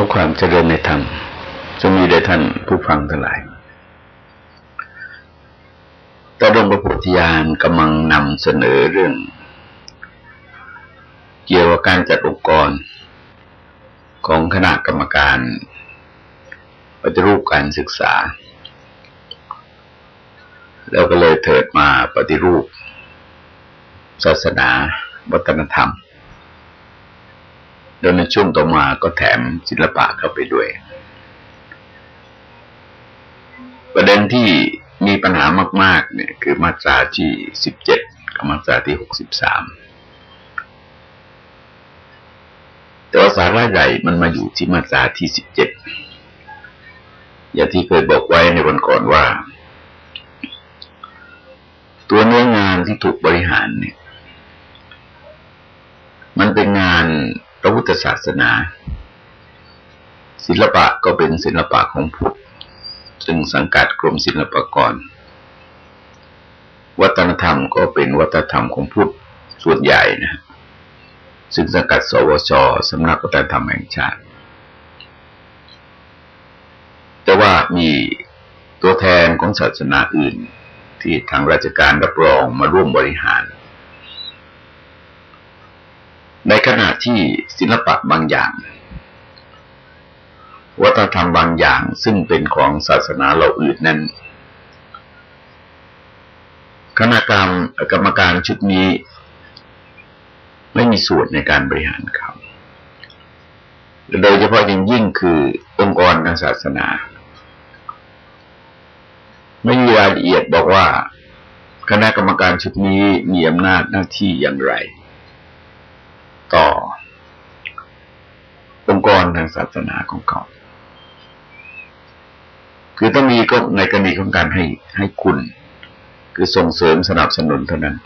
อความเจริญในธรรมจะมีแด่ท่านผู้ฟังทั้งหลายตอนงประพุทธญาณกำลังนำเสนอเรื่อง เกี่ยวกับการจัดองค์กร ของคณะกรรมการปฏิรูปการศึกษา แล้วก็เลยเถิดมาปฏิรูป ศาสนา วัฒนธรรม แล้วในช่วงต่อมาก็แถมศิลปะเข้าไปด้วย ประเด็นที่มีปัญหามาก ๆ เนี่ย คือมาตราที่สิบเจ็ดกับมาตราที่หกสิบสามแต่ว่าสาระใหญ่มันมาอยู่ที่มาตราที่สิบเจ็ดอย่างที่เคยบอกไว้ในวันก่อนว่า ตัวเนื้องานที่ถูกบริหารเนี่ย มันเป็นงาน ระพุทธศาสนา ศิลปะก็เป็นศิลปะของพุทธซึ่งสังกัดกรมศิลปากร วัฒนธรรมก็เป็นวัฒนธรรมของพุทธส่วนใหญ่นะซึ่งสังกัดสวชสำนักวัฒนธรรมแห่งชาติ แต่ว่ามีตัวแทนของศาสนาอื่น ที่ทางราชการรับรองมาร่วมบริหาร ในขณะที่ศิลปะบางอย่าง วัฒนธรรมบางอย่างซึ่งเป็นของศาสนาเราอื่นนั้นคณะกรรมกรรมการชุดนี้ ไม่มีส่วนในการบริหารเขาโดยเฉพาะยิ่งยิ่งคือองค์กรทางศาสนา ไม่มีรายละเอียดบอกว่า คณะกรรมการชุดนี้มีอำนาจหน้าที่อย่างไร ต่อองค์กรทางศาสนาของเขา คือต้องมีก็ในกรณีของการให้ให้คุณ คือส่งเสริมสนับสนุนเท่านั้น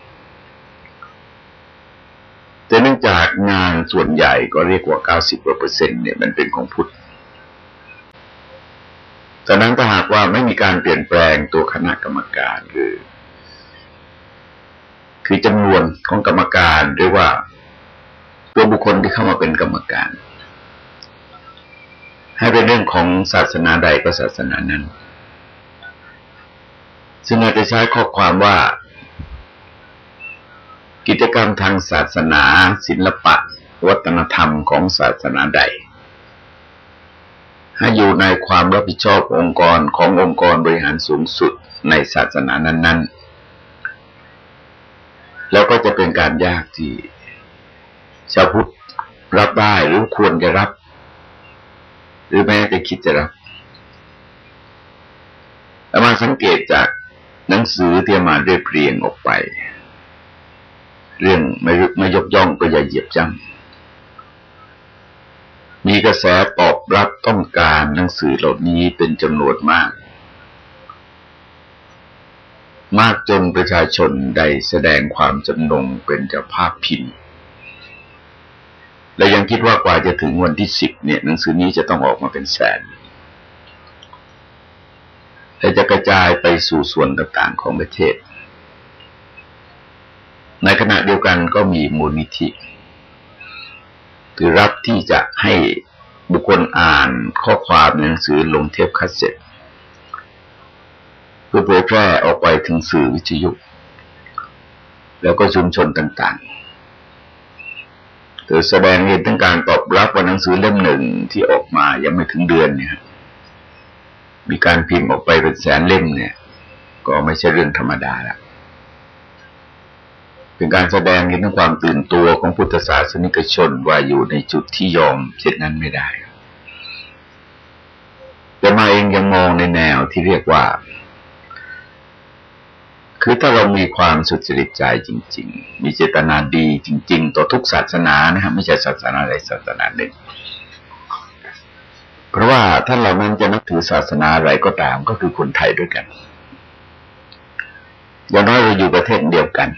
แต่เนื่องจากงานส่วนใหญ่ก็เรียกว่า90เปอร์เซ็นเนี่ยมันเป็นของพุทธแต่นั้นถ้าหากว่าไม่มีการเปลี่ยนแปลงตัวคณะกรรมการหรือ คือจำนวนของกรรมการหรือว่า ตัวบุคคลที่เข้ามาเป็นกรรมการ ให้เป็นเรื่องของศาสนาใดก็ศาสนานั้น ซึ่งอาจจะใช้ข้อความว่า กิจกรรมทางศาสนา ศิลปะ วัฒนธรรมของศาสนาใด ให้อยู่ในความรับผิดชอบองค์กรขององค์กรบริหารสูงสุดในศาสนานั้น ๆ แล้วก็จะเป็นการยากที่ ชาวพุทธรับได้หรือควรจะรับ หรือแม้แต่คิดจะรับแต่มาสังเกตจากหนังสือที่มาเรียบเรียงออกไป เรื่องไม่ไม่ยกย่องก็อย่าเหยียบจ้ำมีกระแสตอบรับต้องการหนังสือเหล่านี้เป็นจำนวนมาก มากจนประชาชนได้แสดงความจำนงเป็นเจ้าภาพพิมพ์ และยังคิดว่ากว่าจะถึงวันที่สิบเนี่ย หนังสือนี้จะต้องออกมาเป็นแสนและจะกระจายไปสู่ส่วนต่างๆของประเทศ ในขณะเดียวกันก็มีมูลนิธิคือรับที่จะให้บุคคลอ่านข้อความในหนังสือลงเทปคาสเซ็ตเพื่อเผยแพร่ออกไปถึงสื่อวิทยุ แล้วก็ชุมชนต่างๆ คือแสดงเห็นถึงการตอบรับว่าหนังสือเล่มหนึ่งที่ออกมายังไม่ถึงเดือนเนี่ย มีการพิมพ์ออกไปเป็นแสนเล่มเนี่ย ก็ไม่ใช่เรื่องธรรมดาละเป็นการแสดงเห็นถึงความตื่นตัวของพุทธศาสนิกชนว่าอยู่ในจุดที่ยอมเช่นนั้นไม่ได้แต่มาเองยังมองในแนวที่เรียกว่า คือถ้าเรามีความสุจริตใจจริง ๆ มีเจตนาดีจริง ๆ ต่อทุกศาสนานะครับไม่ใช่ศาสนาใดศาสนาหนึ่ง เพราะว่าท่านเหล่านั้นจะนับถือศาสนาอะไรก็ตามก็คือคนไทยด้วยกัน อย่างน้อยเราอยู่ประเทศเดียวกัน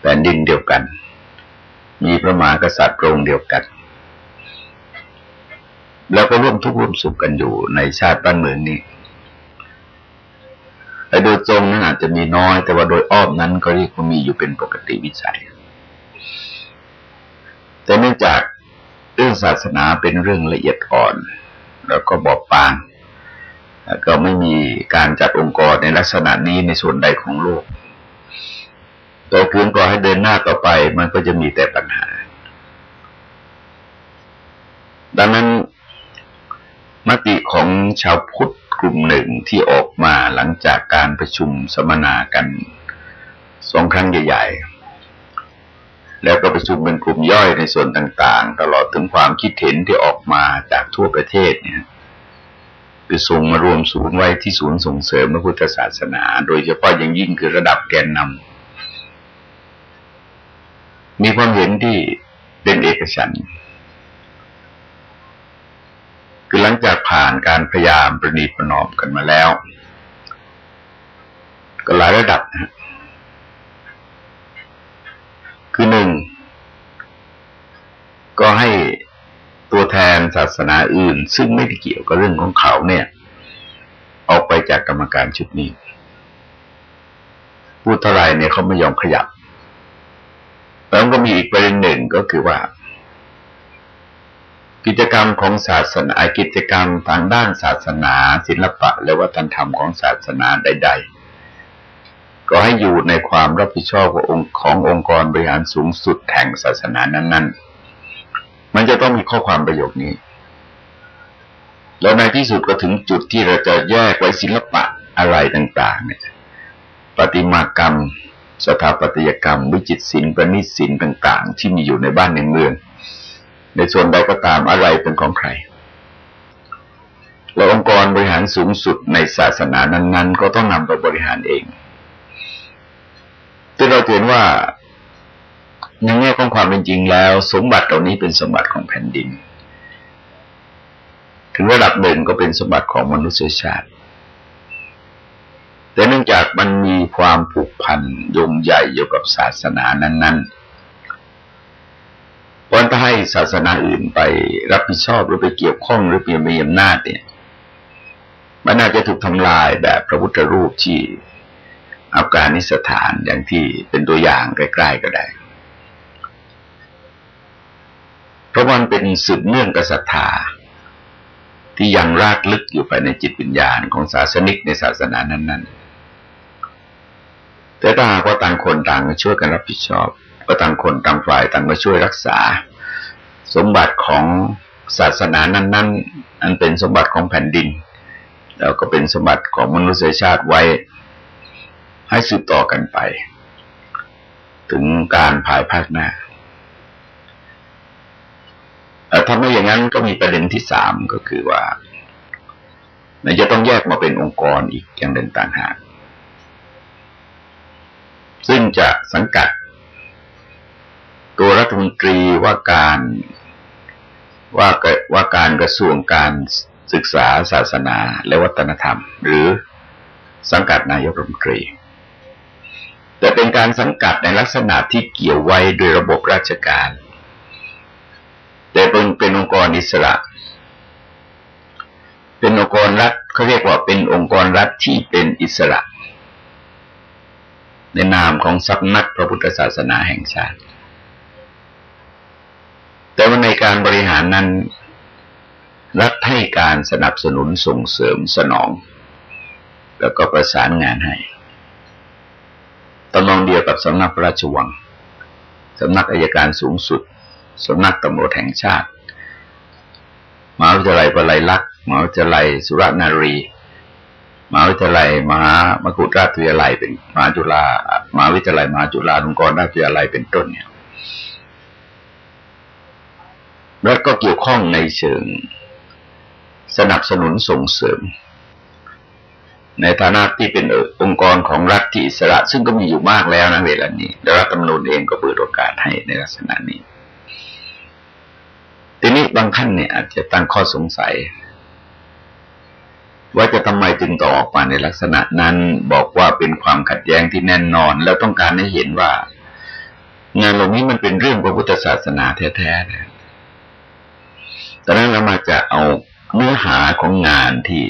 แผ่นดินเดียวกัน มีพระมหากษัตริย์พระองค์เดียวกัน แล้วก็ร่วมทุกข์ร่วมสุขกันอยู่ในชาติบ้านเมืองนี้ แต่โดยตรงนั้นอาจจะมีน้อย แต่ว่าโดยอ้อมนั้นก็เรียกว่ามีอยู่เป็นปกติวิสัย แต่เนื่องจากเรื่องศาสนาเป็นเรื่องละเอียดอ่อน แล้วก็บอบบางแล้วก็ไม่มีการจัดองค์กรในลักษณะนี้ในส่วนใดของโลกแต่คืนปล่อยให้เดินหน้าต่อไปมันก็จะมีแต่ปัญหา ดังนั้นมติของชาวพุทธ กลุ่มหนึ่งที่ออกมาหลังจากการประชุมสัมมนากันสองครั้งใหญ่ๆ แล้วก็ประชุมเป็นกลุ่มย่อยในส่วนต่างๆ ตลอดถึงความคิดเห็นที่ออกมาจากทั่วประเทศเนี่ยคือส่งมารวมศูนย์ไว้ที่ศูนย์ส่งเสริมพระพุทธศาสนา โดยเฉพาะอย่างยิ่งคือระดับแกนนำมีความเห็นที่เป็นเอกฉันท์ คือหลังจากผ่านการพยายามประนีประนอมกันมาแล้ว ก็หลายระดับนะคือหนึ่ง ก็ให้ตัวแทนศาสนาอื่น ซึ่งไม่ได้เกี่ยวกับเรื่องของเขาเนี่ย ออกไปจากกรรมการชุดนี้ พูดเท่าไรเนี่ยเขาไม่ยอมขยับ แล้วก็มีอีกประเด็นหนึ่งก็คือว่า กิจกรรมของศาสนากิจกรรมทางด้านศาสนา ศิลปะ และวัฒนธรรมของศาสนาใด ๆ ก็ให้อยู่ในความรับผิดชอบขององค์ขององค์กรบริหารสูงสุดแห่งศาสนานั้น ๆ มันจะต้องมีข้อความประโยคนี้ แล้วในที่สุดก็ถึงจุดที่เราจะแยกไว้ศิลปะอะไรต่าง ๆ เนี่ยปฏิมากรรม สถาปัตยกรรม วิจิตรศิลป์ประณิตศิลป์ต่าง ๆ ที่มีอยู่ในบ้านในเมือง ในส่วนใดก็ตามอะไรเป็นของใคร แล้วองค์กรบริหารสูงสุดในศาสนานั้น ๆ ก็ต้องนำไปบริหารเองที่เราเห็นว่าในแง่ของความเป็นจริงแล้ว สมบัติเหล่านี้เป็นสมบัติของแผ่นดิน ถึงระดับหนึ่งก็เป็นสมบัติของมนุษยชาติ แต่เนื่องจากมันมีความผูกพันยงใหญ่อยู่กับศาสนานั้น ๆ วันถ้าให้ศาสนาอื่นไปรับผิดชอบหรือไปเกี่ยวข้องหรือเปลี่ยนมีอำนาจเนี่ย มันน่าจะถูกทำลายแบบพระพุทธรูปที่อัฟกานิสถานอย่างที่เป็นตัวอย่างใกล้ๆก็ได้ เพราะมันเป็นสืบเนื่องกับศรัทธาที่ยังรากลึกอยู่ไปในจิตวิญญาณของศาสนิกในศาสนานั้น ๆ แต่ถ้าหากว่าต่างคนต่างช่วยกันรับผิดชอบ ก็ต่างคนต่างฝ่ายต่างมาช่วยรักษา สมบัติของศาสนานั้น ๆ อันเป็นสมบัติของแผ่นดิน แล้วก็เป็นสมบัติของมนุษยชาติไว้ให้สืบต่อกันไป ถึงการภายภาคหน้าถ้าไม่อย่างนั้นก็มีประเด็นที่สามก็คือว่ามันจะต้องแยกมาเป็นองค์กรอีกอย่างหนึ่งต่างหาก ซึ่งจะสังกัด ฐมนตรีว่าการว่าว่าการกระทรวงการศึกษาศาสนาและวัฒนธรรม หรือสังกัดนายกรัฐมนตรี แต่เป็นการสังกัดในลักษณะที่เกี่ยวไว้โดยระบบราชการ แต่เป็นเป็นองค์กรอิสระ เป็นองค์กรรัฐเขาเรียกว่าเป็นองค์กรรัฐที่เป็นอิสระ ในนามของสำนักพระพุทธศาสนาแห่งชาติ แต่ว่าในการบริหารนั้น รัฐให้การสนับสนุนส่งเสริมสนอง แล้วก็ประสานงานให้ตำนองเดียวกับสำนักพระราชวังสำนักอายการสูงสุดสำนักตำรวจแห่งชาติมหาวิทยาลัยปลัยลักษณ์มหาวิทยาลัยสุรนารีมหาวิทยาลัยมหามกุฎราชวิทยาลัยเป็นมหาจุฬามหาวิทยาลัยมหาจุฬาลงกรณราชวิทยาลัยเป็นต้นเนี่ย รัฐก็เกี่ยวข้องในเชิงสนับสนุนส่งเสริม ในฐานะที่เป็นองค์กรของรัฐที่อิสระ ซึ่งก็มีอยู่มากแล้วนะเวลานี้แรัฐธรรมนูญเองก็เปิดโอกาสให้ในลักษณะนี้ ทีนี้บางท่านเนี่ยอาจจะตั้งข้อสงสัย ว่าจะทำไมจึงต่อออกมาในลักษณะนั้นบอกว่าเป็นความขัดแย้งที่แน่นอน แล้วต้องการให้เห็นว่า งานเหล่านี้มันเป็นเรื่องพระพุทธศาสนาแท้ๆต อนนั้นเรามาจะเอาเนื้อหาของงานที่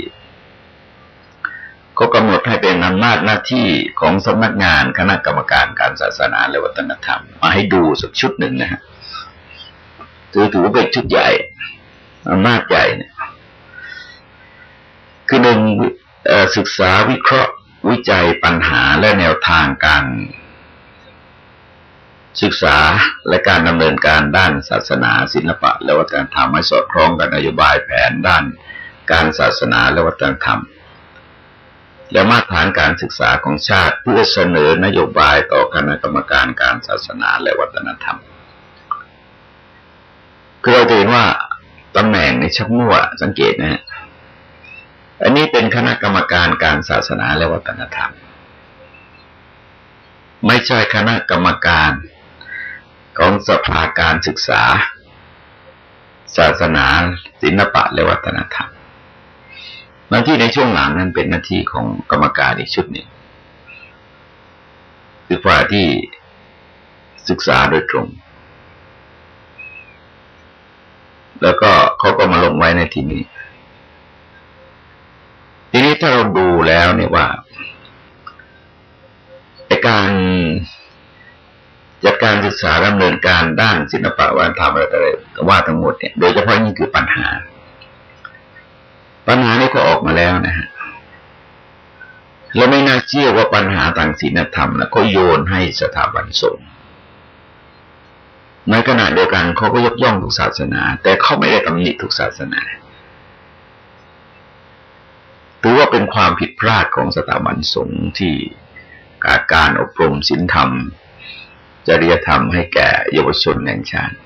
ก็กำหนดให้เป็นอำนาจหน้าที่ของสำนักงานคณะกรรมการการศาสนาและวัฒนธรรม มาให้ดูสักชุดหนึ่งนะฮะถือถือเป็นชุดใหญ่อำนาจใหญ่เนี่ยคือหนึ่งศึกษาวิเคราะห์วิจัยปัญหาและแนวทางการ ศึกษาและการดำเนินการด้านศาสนาศิลปะ และวัฒนธรรมให้สอดคล้องกับนโยบายแผนด้านการศาสนาและวัฒนธรรม และมาตรฐานการศึกษาของชาติเพื่อเสนอนโยบายต่อคณะกรรมการการศาสนาและวัฒนธรรมคือเราจะเห็นว่าตำแหน่งในชักมั่วสังเกตนะฮะอันนี้เป็นคณะกรรมการการศาสนาและวัฒนธรรม ไม่ใช่คณะกรรมการ ของสภาการศึกษา ศาสนาศิลปะและวัฒนธรรมหน้าที่ในช่วงหลังนั้นเป็นหน้าที่ของกรรมการอีกชุดหนึ่งคือฝ่ายที่ศึกษาโดยตรง แล้วก็เขาก็มาลงไว้ในที่นี้ ทีนี้ถ้าเราดูแล้วเนี่ยว่าการ จัดการศึกษาดำเนินการด้านศิลปะวัฒนธรรมอะไรว่าทั้งหมดเนี่ยโดยเฉพาะนี่คือปัญหา ปัญหานี้ก็ออกมาแล้วนะฮะเราไม่น่าเชื่อว่าปัญหาทางศีลธรรมนะเขาโยนให้สถาบันสงฆ์ในขณะเดียวกันเขาก็ยกย่องทุกศาสนา แต่เขาไม่ได้ตำหนิทุกศาสนาถือว่าเป็นความผิดพลาดของสถาบันสงฆ์ที่การการอบรมศีลธรรม จริยธรรมให้แก่เยาวชนแห่งชาติ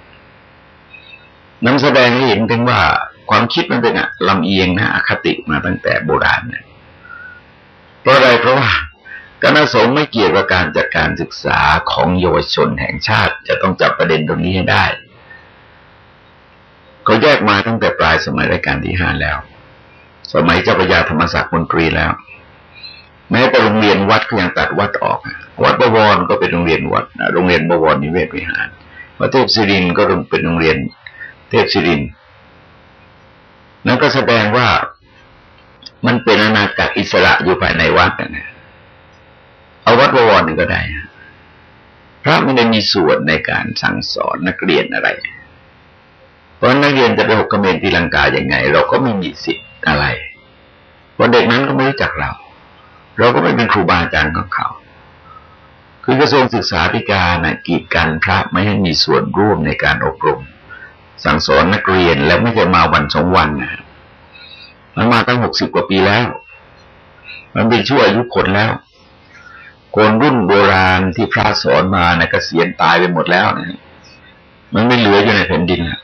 นำแสดงให้เห็นถึงว่าความคิดมันเป็นอะลำเอียงนะอคติมาตั้งแต่โบราณเนี่ยเพราะอะไรเพราะว่าคณะสงฆ์ไม่เกี่ยวกับการจัดการศึกษาของเยาวชนแห่งชาติ จะต้องจับประเด็นตรงนี้ให้ได้เขาแยกมาตั้งแต่ปลายสมัยรัชกาลที่ห้าแล้ว สมัยเจ้าพระยาธรรมศักดิ์มนตรีแล้ว แม้แต่โรงเรียนวัดก็ยังตัดวัดออก วัดบวรก็เป็นโรงเรียนวัดโรงเรียนบวรนิเวศวิหารวัดเทพศิรินก็เป็นโรงเรียนเทพศิรินนั่นก็แสดงว่ามันเป็นอาณาจักรอิสระอยู่ภายในวัดนะเอาวัดบวรนี่ก็ได้พระไม่ได้มีส่วนในการสั่งสอนนักเรียนอะไร เพราะนักเรียนจะไปหกกระเมนตีลังกาอย่างไง เราก็ไม่มีสิทธิ์อะไรเพราะเด็กนั้นก็ไม่รู้จักเรา เราก็ไม่เป็นครูบาอาจารย์ของเขา คือกระทรวงศึกษาธิการนะกีดกันพระไม่ให้มีส่วนร่วมในการอบรม สั่งสอนนักเรียนแล้วไม่จะมาวันสองวันนะมันมาตั้งหกสิบกว่าปีแล้ว มันเป็นช่วอายุคนแล้ว คนรุ่นโบราณที่พระสอนมานะกเกษียณตายไปหมดแล้วนะมันไม่เหลืออยู่ในแผ่นดินแล้ว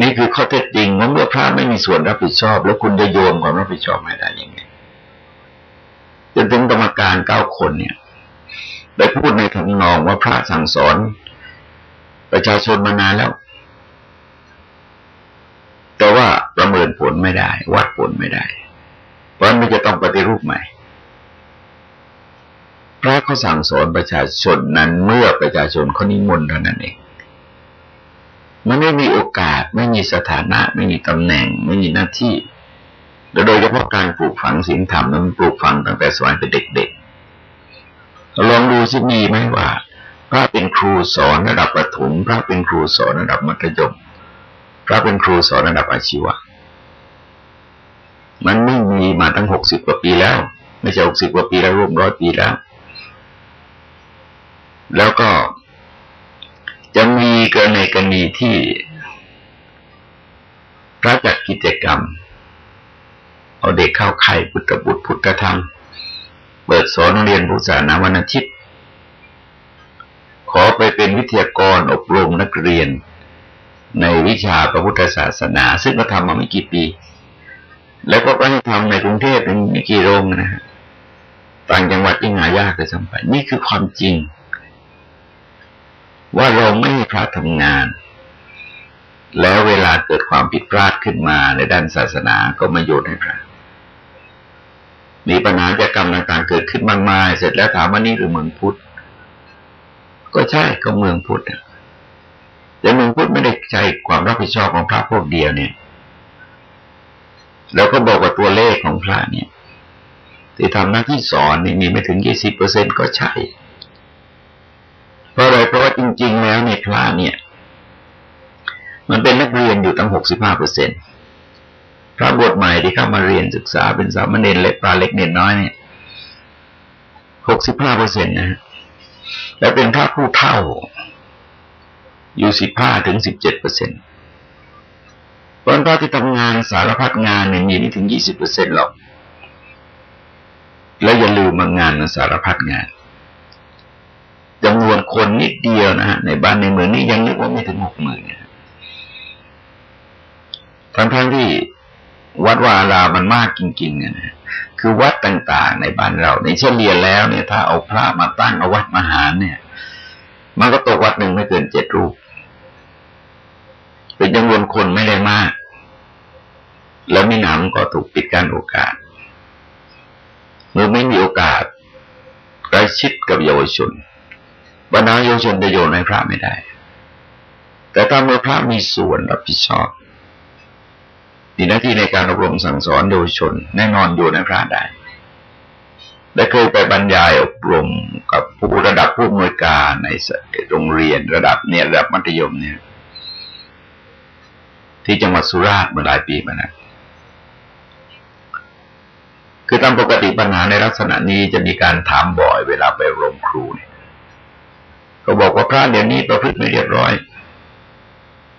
นี่คือข้อเท็จจริงว่าเมื่อพระไม่มีส่วนรับผิดชอบ แล้วคุณจะโยนความรับผิดชอบไม่ได้ยัง จนถึงกรรมการเก้าคนเนี่ย ได้พูดในทำนองว่าพระสั่งสอน ประชาชนมานานแล้ว แต่ว่าประเมินผลไม่ได้ วัดผลไม่ได้ เพราะมันจะต้องปฏิรูปใหม่ พระเขาสั่งสอนประชาชนนั้นเมื่อประชาชนเขานิมนต์เท่านั้นเองมันไม่มีโอกาสไม่มีสถานะ ไม่มีตำแหน่ง ไม่มีหน้าที่ โดยเฉพาะการปลูกฝังศีลธรรมนั้นปลูกฝังตั้งแต่สมัยเป็นเด็กๆลองดูสิมีไหมว่า พระเป็นครูสอนระดับประถมพระเป็นครูสอนระดับมัธยมพระเป็นครูสอนระดับอาชีวะมันไม่มีมาตั้งหกสิบกว่าปีแล้ว ไม่ใช่หกสิบกว่าปีแล้วรวมร้อยปีแล้ว แล้วก็จะมีกรณีกรณีที่พระจัดกิจกรรม เอาเด็กเข้าไข่พุทธบุตรพุทธธรรม เปิดสอนเรียนพุทธศาสนาวันอาทิตย์ ขอไปเป็นวิทยากรอบรมนักเรียน ในวิชาพระพุทธศาสนา ซึ่งก็ทำมาไม่กี่ปี แล้วก็ให้ทำในกรุงเทพเป็นไม่กี่โรงนะฮะต่างจังหวัดยิ่งหายากเลยสัมผัสนี่คือความจริง ว่าเราไม่ให้พระทำงาน แล้วเวลาเกิดความผิดพลาดขึ้นมาในด้านศาสนาก็มาโยนให้พระ มีปัญหาจากกรรมต่างๆเกิดขึ้นมากมาย เสร็จแล้วถามว่านี่หรือเมืองพุทธ ก็ใช่ก็เมืองพุทธแต่เมืองพุทธไม่ได้ใช้ความรับผิดชอบของพระพวกเดียวเนี่ย แล้วก็บอกว่าตัวเลขของพระเนี่ย ที่ทำหน้าที่สอนนี่มีไม่ถึงยี่สิบเปอร์เซ็นก็ใช่ เพราะอะไรเพราะว่าจริง ๆ แล้วในพระเนี่ย มันเป็นนักเรียนอยู่ตั้งหกสิบห้าเปอร์เซ็นต์ พระบวชใหม่ที่เข้ามาเรียนศึกษาเป็นสามเณรเล็กปลาเล็กเนนน้อยเนี่ยหกสิบห้าเปอร์เซ็นต์นะและเป็นพระผู้เท่า อยู่สิบห้าถึงสิบเจ็ดเปอร์เซ็นต์เพราะพระที่ทำงานสารพัดงานเนี่ยมีไม่ถึงยี่สิบเปอร์เซ็นต์หรอก แล้วอย่าลืมมางานสารพัดงานจำนวนคนนิดเดียวนะฮะในบ้านในเมืองนี้ยังนึกว่าไม่ถึงหกหมื่นเนี่ยทั้งทั้งที่ วัดวาลามันมากจริงๆนะคือวัดต่างๆ ในบ้านเราในเฉลี่ยแล้วเนี่ย ถ้าเอาพระมาตั้งเอาวัดมหาเนี่ย มันก็ตกวัดหนึ่งไม่เกินเจ็ดรูป เป็นจำนวนคนไม่ได้มาก แล้วมีหนำก็ถูกปิดการโอกาสเมื่อไม่มีโอกาสใกล้ชิดกับเยาวชนบรรดาเยาวชนจะโยนให้พระไม่ได้ แต่ถ้าเมื่อพระมีส่วนรับผิดชอบ มีหน้าที่ในการอบรมสั่งสอนเยาวชน แน่นอนอยู่ในพระได้ ได้เคยไปบรรยายอบรมกับผู้ระดับผู้มวยการในโรงเรียนระดับเนี่ยระดับมัธยมเนี่ย ที่จังหวัดสุราษฎร์เมื่อหลายปีมานะคือตามปกติปัญหาในลักษณะนี้จะมีการถามบ่อยเวลาไปอบรมครูเนี่ยก็บอกว่าพระเดี๋ยวนี้ประพฤติไม่เรียบร้อย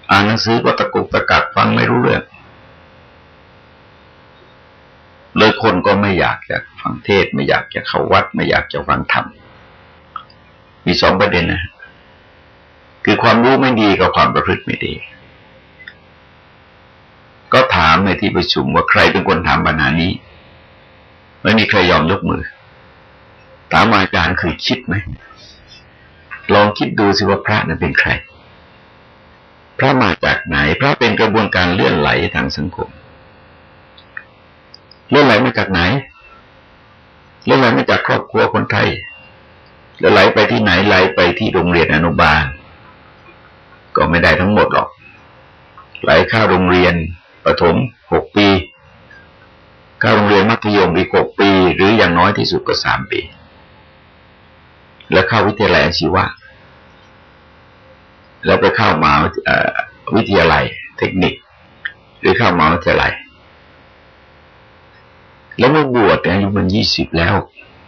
อ่านหนังสือก็ตะกุกตะกักฟังไม่รู้เรื่อง เลยคนก็ไม่อยากจะฟังเทศ ไม่อยากจะเข้าวัด ไม่อยากจะฟังธรรมมีสองประเด็นนะคือความรู้ไม่ดีกับความประพฤติไม่ดี ก็ถามในที่ประชุมว่าใครเป็นคนถามปัญหานี้ไม่มีใครยอมยกมือ ถามอาจารย์คือคิดไหมลองคิดดูสิว่าพระนั้นเป็นใคร พระมาจากไหน พระเป็นกระบวนการเลื่อนไหลทางสังคม เลื่อนไหลมาจากไหนเลื่อนไหลมาจากครอบครัวคนไทยเลื่อนไหลไปที่ไหนไหลไปที่โรงเรียนอนุบาล ก็ไม่ได้ทั้งหมดหรอก ไหลเข้าโรงเรียนประถมหกปีเข้าโรงเรียนมัธยมอีกหกปี หรืออย่างน้อยที่สุดก็สามปี แล้วเข้าวิทยาลัยอาชีวะแล้วไปเข้ามาวิทยาลัย เทคนิค หรือเข้ามาวิทยาลัย แล้วมาบวชอายุมันยี่สิบแล้ว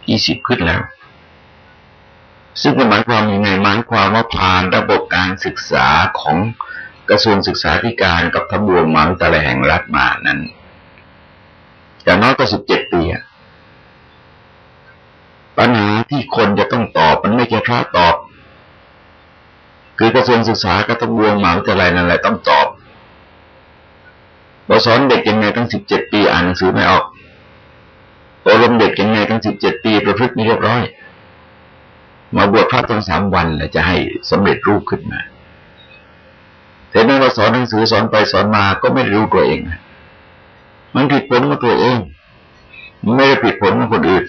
ยี่สิบขึ้นแล้ว ซึ่งหมายความยังไงหมายความว่าผ่านระบบการศึกษาของกระทรวงศึกษาธิการกับทบวงมหาวิทยาลัยแห่งรัฐมานั้นอย่างน้อยก็สิบเจ็ดปีปัญหาที่คนจะต้องตอบมันไม่ใช่พระตอบ คือกระทรวงศึกษากับทบวงมหาวิทยาลัยนั่นแหละต้องตอบเราสอนเด็กยังไงตั้งสิบเจ็ดปีอ่านหนังสือไม่ออก อบรมเด็กยังไงตั้งสิบเจ็ดปีประพฤติไม่เรียบร้อย มาบวชพระตั้งสามวันแล้วจะให้สำเร็จรูปขึ้นมาแต่เมื่อสอนหนังสือสอนไปสอนมาก็ไม่รู้ตัวเองมันผิดผลของตัวเองมันไม่ได้ผิดผลของคนอื่น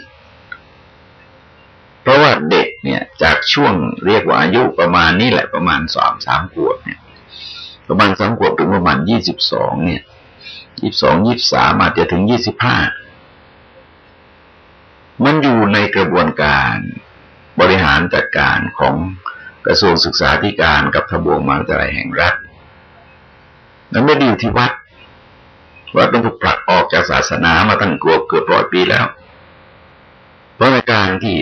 เพราะว่าเด็กเนี่ย จากช่วงเรียกว่าอายุประมาณนี้แหละประมาณสามสามขวบเนี่ย ประมาณสามขวบถึงประมาณยี่สิบสองเนี่ยยี่สิบสองยี่สิบสามอาจจะถึงยี่สิบห้า มันอยู่ในกระบวนการบริหารจัดการของกระทรวงศึกษาธิการกับทบวงมหาวิทยาลัยแห่งรัฐนั้นไม่ดีอยู่ที่วัด วัดต้องถูกผลักออกจากศาสนามาตั้งกลัวเกือบร้อยปีแล้ว เพราะในการที่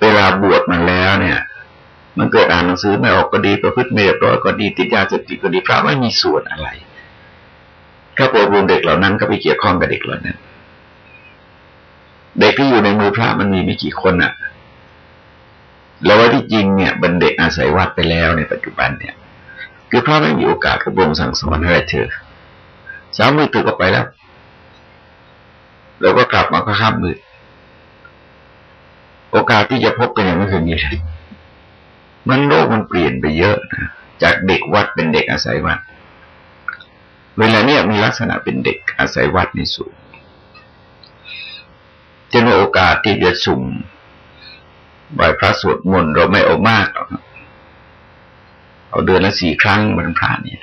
เวลาบวชมันแล้วเนี่ย มันเกิดอ่านหนังสือไม่ออกก็ดีประพฤติไม่เรียบร้อยก็ดีติดยาเสพติดก็ดีพระไม่มีส่วนอะไร ถ้าปรวมเด็กเหล่านั้นก็ไปเกี่ยวข้องกับเด็กเหล่านั้น เด็กที่อยู่ในมือพระมันมีไม่กี่คนอะ่ะ แล้วว่าที่จริงเนี่ยบันเด็กอาศัยวัดไปแล้วในปัจจุบันเนี่ย คือพระไม่มีโอกาสกระบงสั่งสอนอะไรเธอเช้ามืดตื่นก็ไปแล้วแล้วก็กลับมาก็ข้ามมืดโอกาสที่จะพบกันอย่างไม่เคยมีเลยมันโลกมันเปลี่ยนไปเยอะนะจากเด็กวัดเป็นเด็กอาศัยวัด เวลาเนี้ยมีลักษณะเป็นเด็กอาศัยวัดในสูง จะมีโอกาสที่จะสุ่มไหวพระสวดมนต์เราไม่เอามากหรอกเอาเดือนละสี่ครั้งวันพระเนี่ย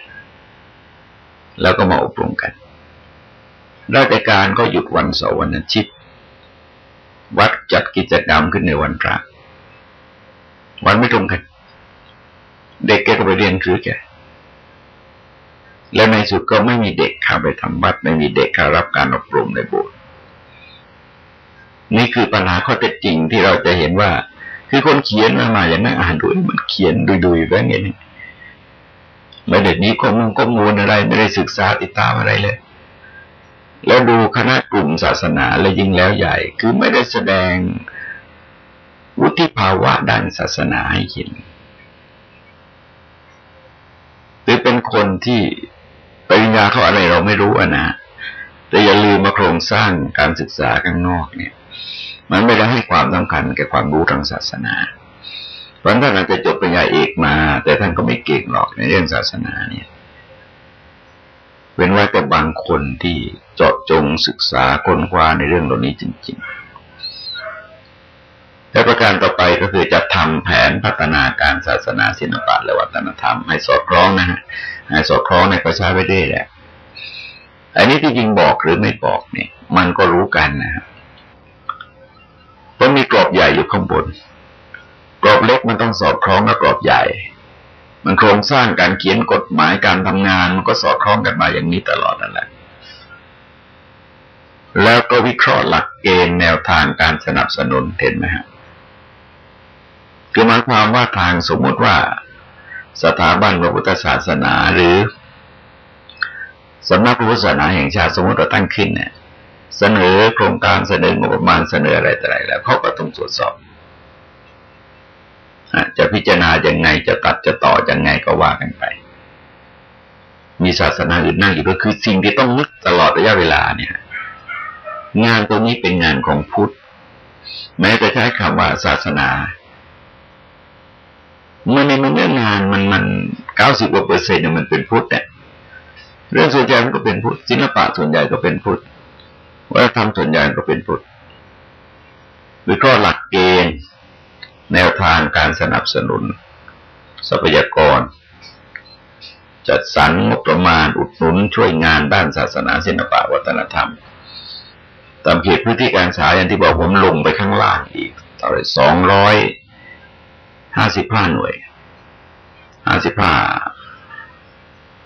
แล้วก็มาอบรมกันราชการก็หยุดวันเสาร์วันอาทิตย์วัดจัดกิจกรรมขึ้นในวันพระวันไม่ตรงกัน เด็กแกก็ไปเรียนคือแกแล้วในสุดก็ไม่มีเด็กเข้าไปทำวัด ไม่มีเด็กเข้ารับการอบรมในโบสถ์ นี่คือปัญหาข้อเท็จจริงที่เราจะเห็นว่า คือคนเขียนมาอย่างนั้นอ่านดูมันเขียนดุยๆแบบนี้ไม่ได้นี้ข้อมูลข้อมูลอะไร ไม่ได้ศึกษาติดตามอะไรเลย แล้วดูคณะกลุ่มศาสนาและยิ่งแล้วใหญ่ คือไม่ได้แสดงวุฒิภาวะด้านศาสนาให้เห็นหรือเป็นคนที่ปริญญาเขาอะไรเราไม่รู้อะนะแต่อย่าลืมมาโครงสร้างการศึกษาข้างนอกเนี่ย มันไม่ได้ให้ความสำคัญแก่ความรู้ทางศาสนาเพราะท่านอาจจะจบปริญญาเอกมา แต่ท่านก็ไม่เก่งหรอกในเรื่องศาสนาเนี่ยเว้นไว้แต่บางคนที่เจาะจงศึกษาค้นคว้าในเรื่องเหล่านี้จริง ๆ และประการต่อไปก็คือจะทำแผนพัฒนาการศาสนาศิลปะและวัฒนธรรมให้สอดคล้องนะฮะให้สอดคล้องในประชาไปได้แหละ อันนี้ที่จริงบอกหรือไม่บอกเนี่ย มันก็รู้กันนะฮะเพราะมีกรอบใหญ่อยู่ข้างบน กรอบเล็กมันต้องสอดคล้องกับกรอบใหญ่ มันโครงสร้างการเขียนกฎหมายการทำงาน มันก็สอดคล้องกันมาอย่างนี้ตลอดนั่นแหละ แล้วก็วิเคราะห์หลักเกณฑ์แนวทางการสนับสนุนเห็นไหมฮะคือหมายความว่าทางสมมติว่าสถาบันพระพุทธศาสนาหรือสำนักพระพุทธศาสนาแห่งชาติสมมติเราตั้งขึ้นเนี่ย เสนอโครงการเสนองบประมาณเสนออะไรต่ออะไรแล้วเขาก็ต้องตรวจสอบจะพิจารณาอย่างไงจะตัดจะต่ออย่างไงก็ว่ากันไป มีศาสนาอื่นนั่งอยู่ก็คือสิ่งที่ต้องนึกตลอดระยะเวลาเนี่ย งานตัวนี้เป็นงานของพุทธ แม้จะใช้คำว่าศาสนามันในมันเรื่องงานมันมันเก้าสิบกว่าเปอร์เซ็นต์มันเป็นพุทธเนี่ยเรื่องส่วนใหญ่มันก็เป็นพุทธศิลปะส่วนใหญ่ก็เป็นพุทธ วัฒนธรรมส่วนใหญ่ก็เป็นพุทธวิเคราะห์หลักเกณฑ์แนวทางการสนับสนุน ทรัพยากร จัดสรรงบประมาณอุดหนุนช่วยงานด้านศาสนาศิลปะวัฒนธรรม ตามเขตพื้นที่การศึกษาอย่างที่บอกผมลงไปข้างล่างอีกต่อไปสองร้อยห้าสิบห้าหน่วยห้าสิบห้า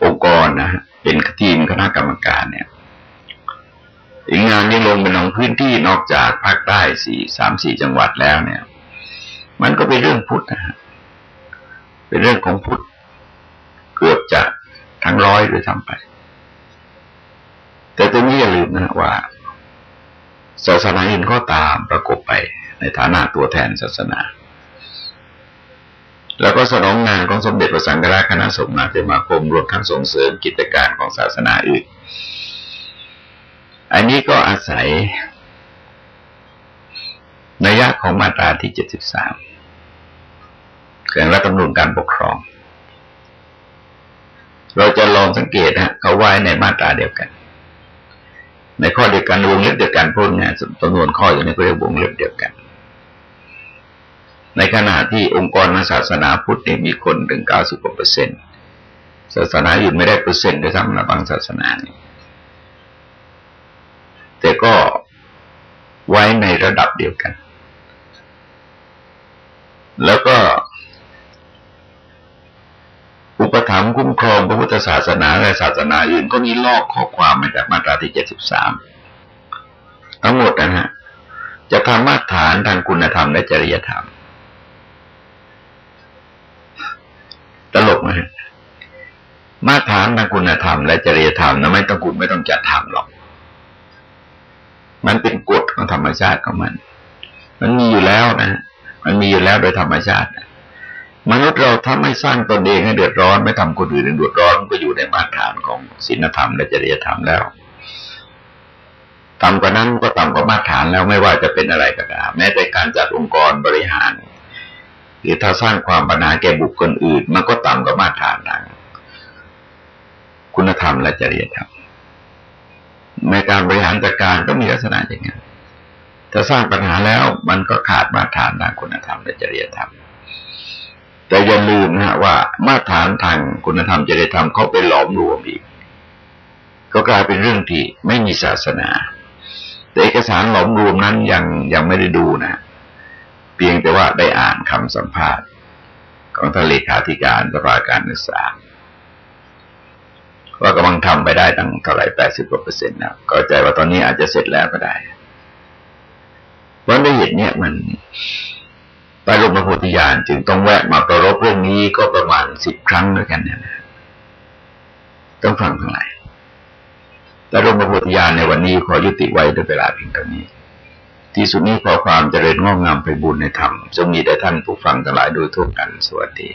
องค์กรนะฮะเป็นทีมคณะกรรมการเนี่ย อีกงานนี้ลงไปลงพื้นที่นอกจากภาคใต้สี่สามสี่จังหวัดแล้วเนี่ย มันก็เป็นเรื่องพุทธนะฮะเป็นเรื่องของพุทธเกือบจะทั้งร้อยหรือทำไป แต่ตรงนี้อย่าลืมนะว่าศาสนาอื่นก็ตามประกบไปในฐานะตัวแทนศาสนา แล้วก็สนองงานของสมเด็จพระสังฆราชคณะสงฆ์นาเทมาคมรวมทั้งส่งเสริมกิจการของศาสนาอื่น อันนี้ก็อาศัยนัยยะของมาตราที่เจ็ดสิบสามเกี่ยวกับตำรวจการปกครอง เราจะลองสังเกตฮะเขาไว้ในมาตราเดียวกัน ในข้อเดียวกันวงเล็บเดียวกันพูดงานจำนวนข้ออยู่ในเรียกวงเล็บเดียวกัน ในขณะที่องค์กรศาสนาพุทธเนี่ยมีคนถึงเก้าสิบกว่าเปอร์เซ็นต์ศาสนาอื่นไม่ได้เปอร์เซ็นต์ด้วยซ้ำนะบางศาสนาเนี่ย แต่ก็ไว้ในระดับเดียวกัน แล้วก็ อุปถัมภ์คุ้มครองพระพุทธศาสนาและศาสนาอื่นก็มีลอกข้อความมาจากมาตราที่เจ็ดสิบสามทั้งหมดนะฮะจะทำมาตรฐานทางคุณธรรมและจริยธรรม ตลกไหมมาตรฐานทางคุณธรรมและจริยธรรมนะไม่ต้องคุณไม่ต้องจัดทำหรอก มันเป็นกฎของธ รรมชาติของมัน มันมีอยู่แล้วนะ มันมีอยู่แล้วโดยธรรมชาติมนุษย์เราถ้าไม่สร้างตนเองให้เดือดร้อนไม่ทำคนอื่นให้เดือดร้อนก็อยู่ในมาตรฐานของศีลธรรมและจริยธรรมแล้วต่ำกว่านั้นก็ต่ำกว่ามาตรฐานแล้วไม่ว่าจะเป็นอะไรก็ตามแม้แต่การจัดองค์กรบริหาร หรือถ้าสร้างความปัญหาแก่บุคคลอื่น มันก็ต่ำกว่ามาตรฐานทางคุณธรรมและจริยธรรมในการบริหารจัดการก็มีลักษณะอย่างนี้ ถ้าสร้างปัญหาแล้วมันก็ขาดมาตรฐานทางคุณธรรมและจริยธรรม แต่อย่าลืมนะฮะว่ามาตรฐานทางคุณธรรมจริยธรรมเขาไปหลอมรวมอีก ก็กลายเป็นเรื่องที่ไม่มีศาสนา แต่เอกสารหลอมรวมนั้นยังยังไม่ได้ดูนะ เพียงแต่ว่าได้อ่านคำสัมภาษณ์ของท่านเลขาธิการสภาการศึกษาว่ากำลังทำไปได้ตั้งเท่าไหร่แปดสิบกว่าเปอร์เซ็นต์นะก็ใจว่าตอนนี้อาจจะเสร็จแล้วก็ได้ วันละเอียดเนี่ยมันไปลงพระโพธิญาณจึงต้องแวะมาประรบเรื่องนี้ก็ประมาณสิบครั้งด้วยกันเนี่ยนะต้องฟังทั้งหลายแต่ลงพระโพธิญาณในวันนี้ขอยุติไว้ด้วยเวลาเพียงเท่านี้ ที่สุดนี้ขอความเจริญงอกงามไปบุญในธรรมจงมีแด่ท่านผู้ฟังทั้งหลายโดยทั่วกันสวัสดี